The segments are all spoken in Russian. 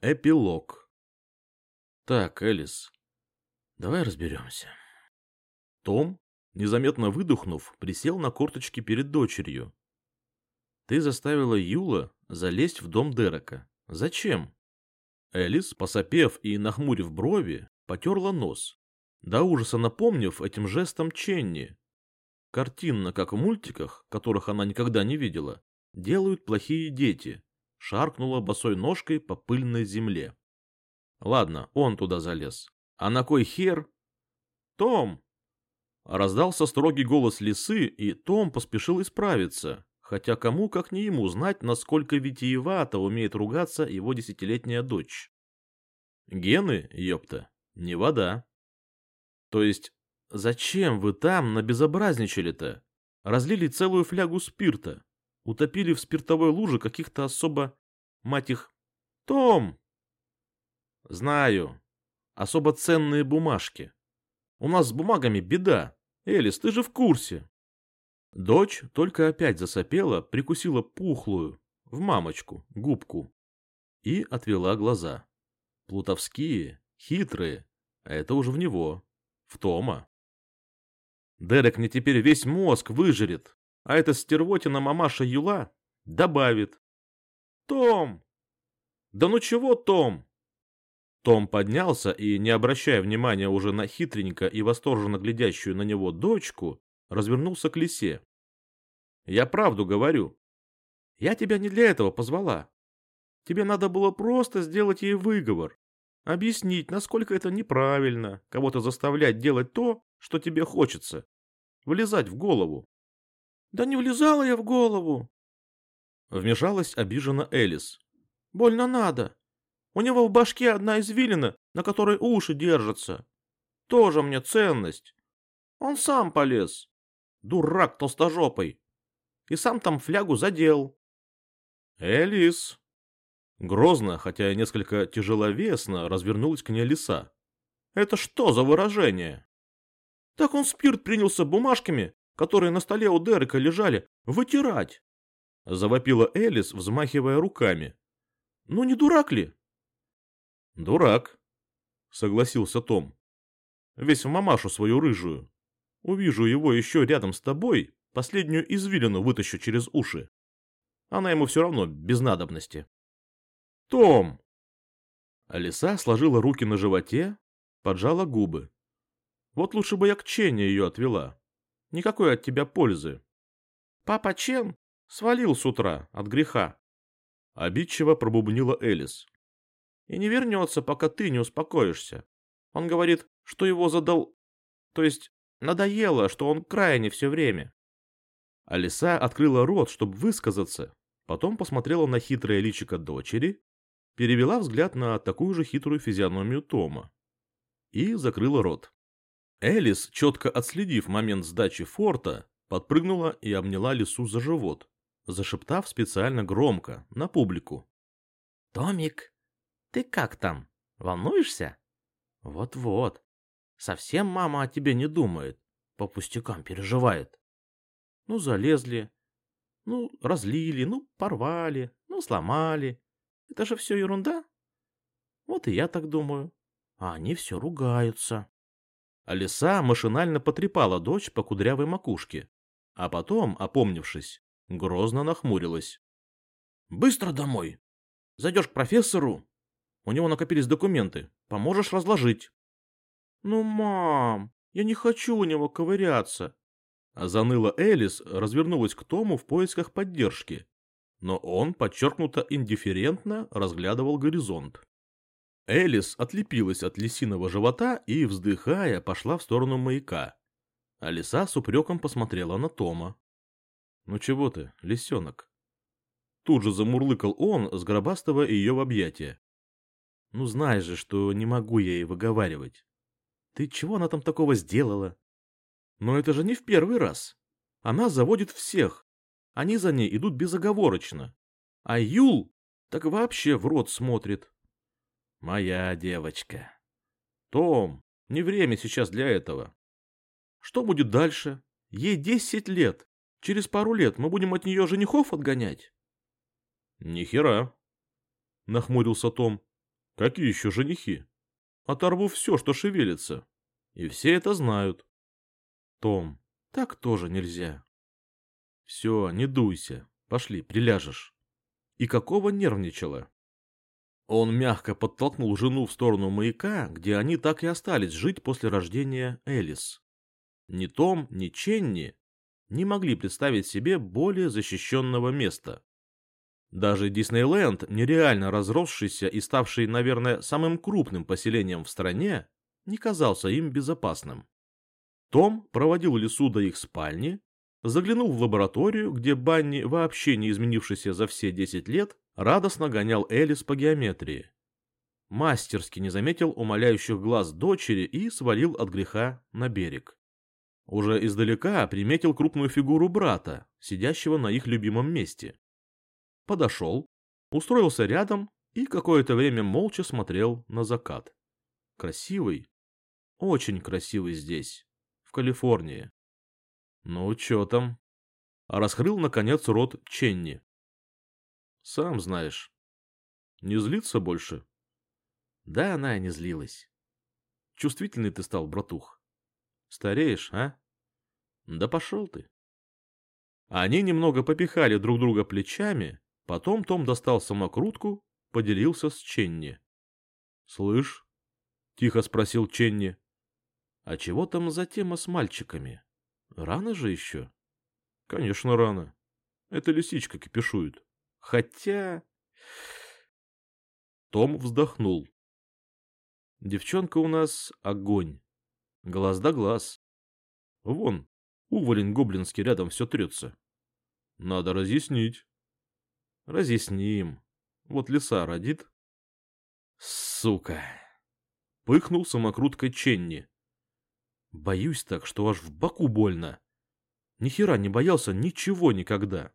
Эпилог. Так, Элис, давай разберемся. Том, незаметно выдохнув, присел на корточки перед дочерью. Ты заставила Юла залезть в дом Дерека. Зачем? Элис, посопев и нахмурив брови, потерла нос, до ужаса напомнив этим жестом Ченни. Картинно, как в мультиках, которых она никогда не видела, делают плохие дети, шаркнула босой ножкой по пыльной земле. Ладно, он туда залез. А на кой хер? Том! Раздался строгий голос лисы, и Том поспешил исправиться, хотя кому, как не ему, знать, насколько витиевато умеет ругаться его десятилетняя дочь. Гены, ёпта, не вода. То есть, зачем вы там набезобразничали-то? Разлили целую флягу спирта утопили в спиртовой луже каких-то особо, мать их, Том! Знаю. Особо ценные бумажки. У нас с бумагами беда. Элис, ты же в курсе. Дочь только опять засопела, прикусила пухлую, в мамочку, губку. И отвела глаза. Плутовские, хитрые, а это уже в него, в Тома. Дерек мне теперь весь мозг выжрет, а эта стервотина мамаша Юла добавит. «Том! Да ну чего, Том?» Том поднялся и, не обращая внимания уже на хитренько и восторженно глядящую на него дочку, развернулся к лисе. «Я правду говорю. Я тебя не для этого позвала. Тебе надо было просто сделать ей выговор, объяснить, насколько это неправильно, кого-то заставлять делать то, что тебе хочется, влезать в голову. Да не влезала я в голову. Вмешалась обижена Элис. Больно надо. У него в башке одна извилина, на которой уши держатся. Тоже мне ценность. Он сам полез. Дурак толстожопый. И сам там флягу задел. Элис. Грозно, хотя и несколько тяжеловесно, развернулась к ней лиса. Это что за выражение? Так он спирт принялся бумажками которые на столе у Дерека лежали, вытирать!» Завопила Элис, взмахивая руками. «Ну не дурак ли?» «Дурак», — согласился Том. «Весь в мамашу свою рыжую. Увижу его еще рядом с тобой, последнюю извилину вытащу через уши. Она ему все равно без надобности». «Том!» Алиса сложила руки на животе, поджала губы. «Вот лучше бы я к Чене ее отвела. Никакой от тебя пользы. Папа Чен свалил с утра от греха. Обидчиво пробубнила Элис. И не вернется, пока ты не успокоишься. Он говорит, что его задал... То есть надоело, что он крайне все время. Алиса открыла рот, чтобы высказаться, потом посмотрела на хитрое личико дочери, перевела взгляд на такую же хитрую физиономию Тома и закрыла рот. Элис, четко отследив момент сдачи форта, подпрыгнула и обняла лису за живот, зашептав специально громко, на публику. «Томик, ты как там? Волнуешься?» «Вот-вот. Совсем мама о тебе не думает. По пустякам переживает. Ну, залезли. Ну, разлили. Ну, порвали. Ну, сломали. Это же все ерунда. Вот и я так думаю. А они все ругаются». Алиса машинально потрепала дочь по кудрявой макушке, а потом, опомнившись, грозно нахмурилась. «Быстро домой! Зайдешь к профессору, у него накопились документы, поможешь разложить». «Ну, мам, я не хочу у него ковыряться!» Заныла Элис, развернулась к Тому в поисках поддержки, но он подчеркнуто индифферентно разглядывал горизонт. Элис отлепилась от лисиного живота и, вздыхая, пошла в сторону маяка. А лиса с упреком посмотрела на Тома. «Ну чего ты, лисенок?» Тут же замурлыкал он, сгробастывая ее в объятия. «Ну знаешь же, что не могу я ей выговаривать. Ты чего она там такого сделала?» «Но это же не в первый раз. Она заводит всех. Они за ней идут безоговорочно. А Юл так вообще в рот смотрит. Моя девочка. Том, не время сейчас для этого. Что будет дальше? Ей десять лет. Через пару лет мы будем от нее женихов отгонять? Ни хера. Нахмурился Том. Какие еще женихи? Оторву все, что шевелится. И все это знают. Том, так тоже нельзя. Все, не дуйся. Пошли, приляжешь. И какого нервничала? Он мягко подтолкнул жену в сторону маяка, где они так и остались жить после рождения Элис. Ни Том, ни Ченни не могли представить себе более защищенного места. Даже Диснейленд, нереально разросшийся и ставший, наверное, самым крупным поселением в стране, не казался им безопасным. Том проводил Лису до их спальни, заглянул в лабораторию, где Банни, вообще не изменившийся за все 10 лет, радостно гонял Элис по геометрии. Мастерски не заметил умоляющих глаз дочери и свалил от греха на берег. Уже издалека приметил крупную фигуру брата, сидящего на их любимом месте. Подошел, устроился рядом и какое-то время молча смотрел на закат. Красивый, очень красивый здесь, в Калифорнии. Ну, чё там? Раскрыл, наконец, рот Ченни. Сам знаешь. Не злится больше? Да она и не злилась. Чувствительный ты стал, братух. Стареешь, а? Да пошел ты. Они немного попихали друг друга плечами, потом Том достал самокрутку, поделился с Ченни. «Слышь?» — тихо спросил Ченни. «А чего там за тема с мальчиками? Рано же еще?» «Конечно, рано. Это лисичка кипишует. Хотя...» Том вздохнул. «Девчонка у нас огонь. Глаз да глаз. Вон, уволень гоблинский рядом все трется. Надо разъяснить. Разъясним. Вот лиса родит. Сука. Пыхнул самокруткой Ченни. Боюсь так, что аж в боку больно. Ни хера не боялся ничего никогда.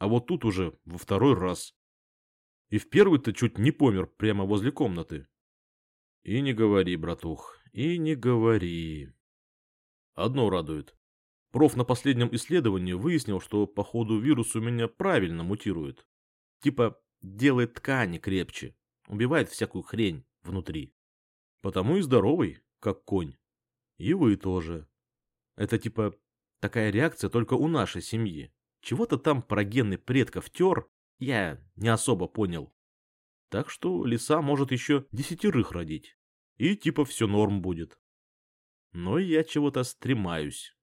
А вот тут уже во второй раз. И в первый-то чуть не помер прямо возле комнаты. И не говори, братух, и не говори. Одно радует. Проф на последнем исследовании выяснил, что походу вирус у меня правильно мутирует. Типа делает ткани крепче, убивает всякую хрень внутри. Потому и здоровый, как конь. И вы тоже. Это типа такая реакция только у нашей семьи. Чего-то там про гены предков тер, я не особо понял. Так что лиса может еще десятерых родить. И типа все норм будет. Но я чего-то стремаюсь.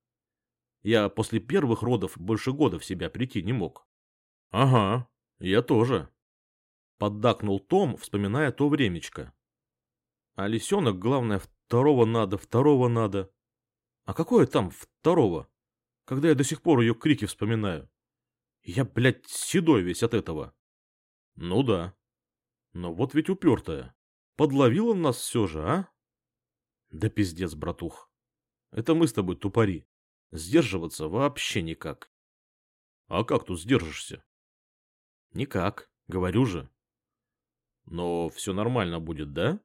Я после первых родов больше года в себя прийти не мог. Ага, я тоже. Поддакнул Том, вспоминая то времечко. А лисенок, главное, второго надо, второго надо. А какое там второго? Когда я до сих пор ее крики вспоминаю. Я, блядь, седой весь от этого. Ну да. Но вот ведь упертая. Подловил он нас все же, а? Да пиздец, братух. Это мы с тобой тупари. Сдерживаться вообще никак. А как тут сдержишься? Никак, говорю же. Но все нормально будет, да?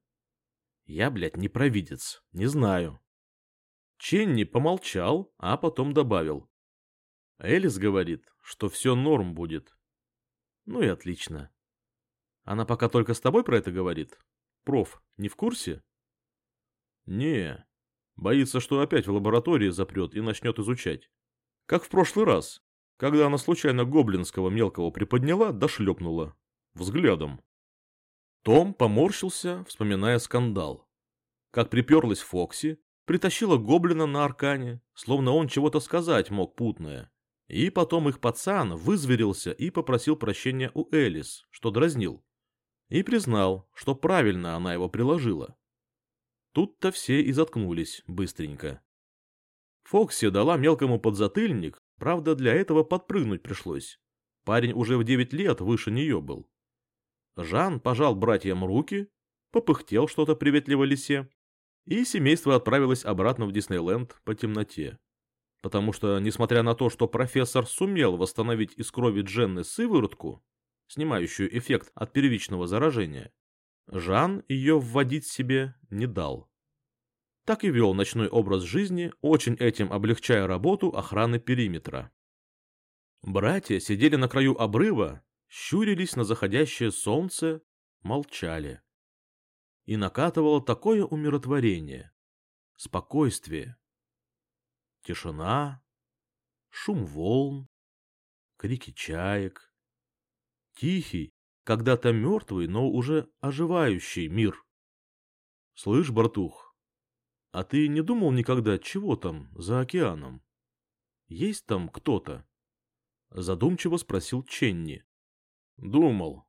Я, блядь, не провидец, не знаю. Ченни помолчал, а потом добавил. Элис говорит, что все норм будет. Ну и отлично. Она пока только с тобой про это говорит? Проф, не в курсе? Не. Боится, что опять в лаборатории запрет и начнет изучать. Как в прошлый раз, когда она случайно гоблинского мелкого приподняла да шлепнула. Взглядом. Том поморщился, вспоминая скандал. Как приперлась Фокси, притащила гоблина на аркане, словно он чего-то сказать мог путное. И потом их пацан вызверился и попросил прощения у Элис, что дразнил и признал, что правильно она его приложила. Тут-то все и заткнулись быстренько. Фокси дала мелкому подзатыльник, правда, для этого подпрыгнуть пришлось. Парень уже в девять лет выше нее был. Жан пожал братьям руки, попыхтел что-то приветливо лисе, и семейство отправилось обратно в Диснейленд по темноте. Потому что, несмотря на то, что профессор сумел восстановить из крови Дженны сыворотку, снимающую эффект от первичного заражения, Жан ее вводить себе не дал. Так и вел ночной образ жизни, очень этим облегчая работу охраны периметра. Братья сидели на краю обрыва, щурились на заходящее солнце, молчали. И накатывало такое умиротворение, спокойствие. Тишина, шум волн, крики чаек, тихий, когда-то мертвый, но уже оживающий мир. Слышь, братух, а ты не думал никогда, чего там за океаном? Есть там кто-то? Задумчиво спросил Ченни. Думал,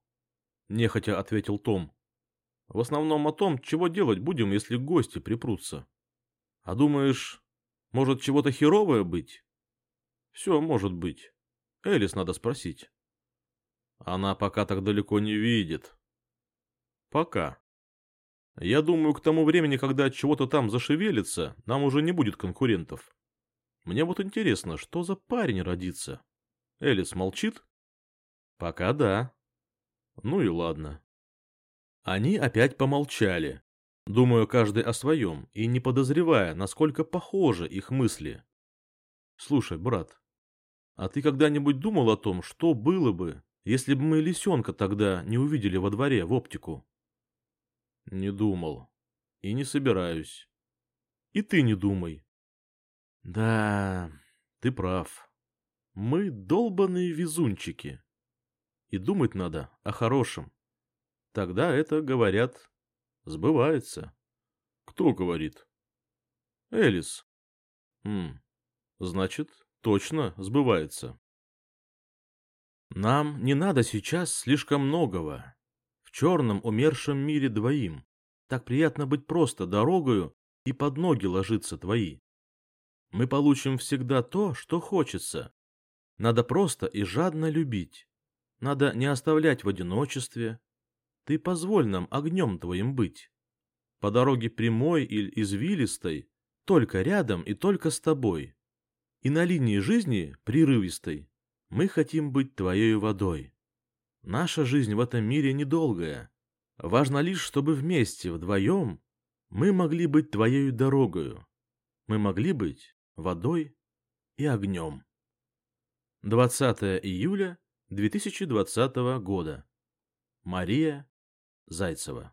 нехотя ответил Том. В основном о том, чего делать будем, если гости припрутся. А думаешь, может чего-то херовое быть? Все может быть. Элис надо спросить. Она пока так далеко не видит. Пока. Я думаю, к тому времени, когда чего-то там зашевелится, нам уже не будет конкурентов. Мне вот интересно, что за парень родится? Элис молчит? Пока да. Ну и ладно. Они опять помолчали, думаю, каждый о своем, и не подозревая, насколько похожи их мысли. Слушай, брат, а ты когда-нибудь думал о том, что было бы, если бы мы лисенка тогда не увидели во дворе в оптику? Не думал. И не собираюсь. И ты не думай. Да, ты прав. Мы долбаные везунчики. И думать надо о хорошем. Тогда это, говорят, сбывается. Кто говорит? Элис. Хм, значит, точно сбывается. Нам не надо сейчас слишком многого. В черном умершем мире двоим. Так приятно быть просто дорогою и под ноги ложиться твои. Мы получим всегда то, что хочется. Надо просто и жадно любить. Надо не оставлять в одиночестве. Ты позволь нам огнем твоим быть. По дороге прямой или извилистой, только рядом и только с тобой. И на линии жизни прерывистой мы хотим быть твоей водой. Наша жизнь в этом мире недолгая. Важно лишь, чтобы вместе, вдвоем, мы могли быть твоей дорогою. Мы могли быть водой и огнем. 20 июля 2020 года. Мария Зайцева